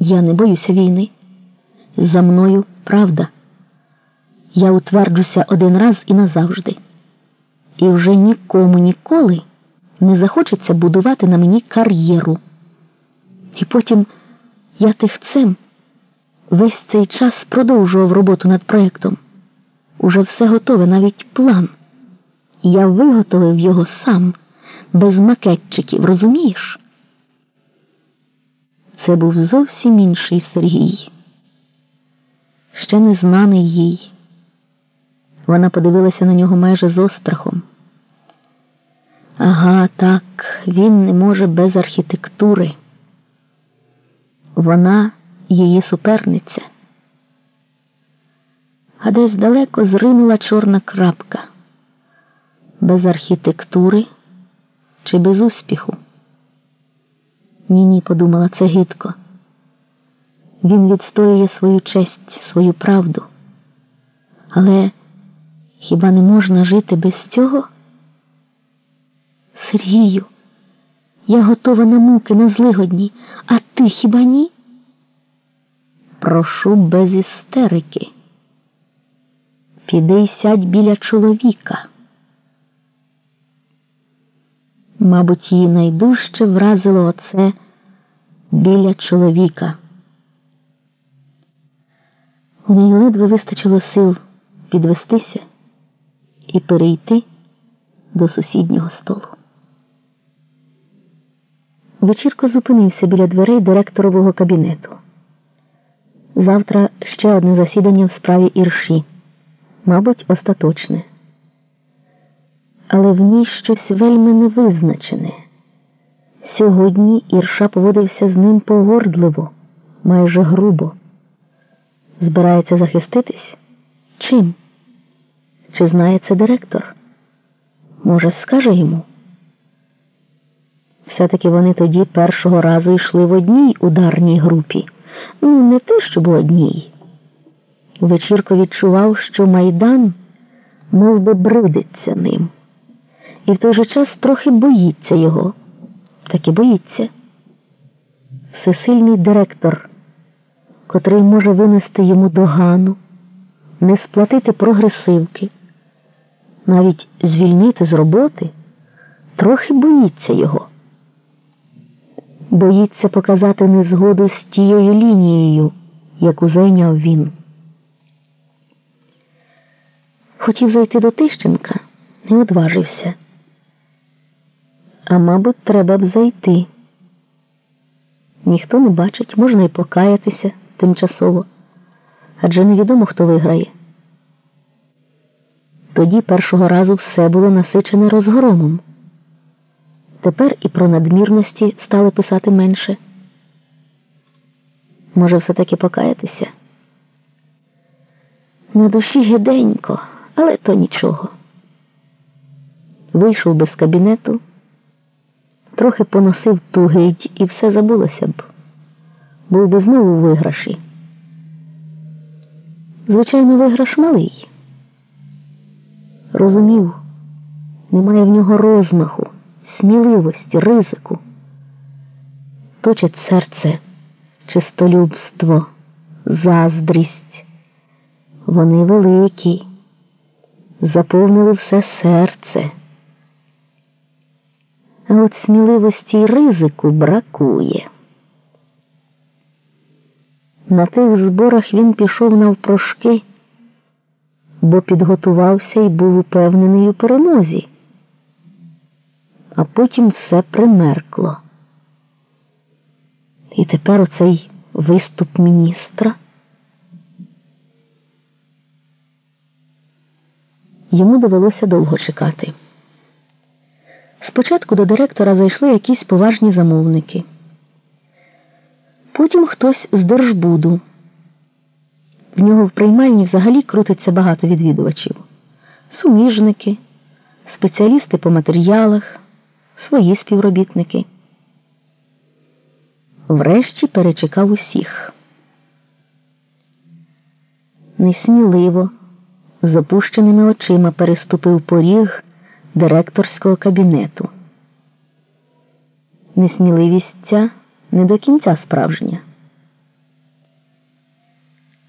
Я не боюся війни. За мною правда. Я утверджуся один раз і назавжди. І вже нікому ніколи не захочеться будувати на мені кар'єру. І потім я тихцем весь цей час продовжував роботу над проєктом. Уже все готове, навіть план. Я виготовив його сам, без макетчиків, розумієш? Це був зовсім інший Сергій, ще не знаний їй. Вона подивилася на нього майже з острахом. Ага, так, він не може без архітектури. Вона її суперниця. А десь далеко зринула чорна крапка. Без архітектури чи без успіху? Ні, ні, подумала це гидко. Він відстоює свою честь, свою правду. Але хіба не можна жити без цього? Сергію, я готова на муки, на злигодні, а ти хіба ні? Прошу без істерики. Піди й сядь біля чоловіка. Мабуть, її найдужче вразило оце біля чоловіка. У неї ледве вистачило сил підвестися і перейти до сусіднього столу. Вечірко зупинився біля дверей директорового кабінету. Завтра ще одне засідання в справі ірші, мабуть, остаточне. Але в ній щось вельми невизначене. Сьогодні Ірша поводився з ним погордливо, майже грубо. Збирається захиститись? Чим? Чи знає це директор? Може, скаже йому? Все-таки вони тоді першого разу йшли в одній ударній групі. Ну, не те, щоб у одній. Вечірко відчував, що майдан мов би, бридиться ним, і в той же час трохи боїться його. Так і боїться. Всесильний директор, котрий може винести йому догану, не сплатити прогресивки, навіть звільнити з роботи, трохи боїться його боїться показати незгоду з тією лінією, яку зайняв він. Хотів зайти до Тищенка, не одважився. А мабуть, треба б зайти. Ніхто не бачить, можна й покаятися тимчасово, адже невідомо, хто виграє. Тоді першого разу все було насичене розгромом. Тепер і про надмірності стали писати менше. Може, все-таки покаятися? На душі гиденько, але то нічого. Вийшов без кабінету, трохи поносив ту гидь і все забулося б. Був би знову у виграші. Звичайно, виграш малий. Розумів, немає в нього розмаху сміливості, ризику. Точить серце, чистолюбство, заздрість. Вони великі, заповнили все серце. А от сміливості й ризику бракує. На тих зборах він пішов навпрошки, бо підготувався і був упевнений у перемозі а потім все примеркло. І тепер оцей виступ міністра. Йому довелося довго чекати. Спочатку до директора зайшли якісь поважні замовники. Потім хтось з Держбуду. В нього в приймальні взагалі крутиться багато відвідувачів, суміжники, спеціалісти по матеріалах свої співробітники. Врешті перечекав усіх. Несміливо, з опущеними очима переступив поріг директорського кабінету. Несміливість ця не до кінця справжня.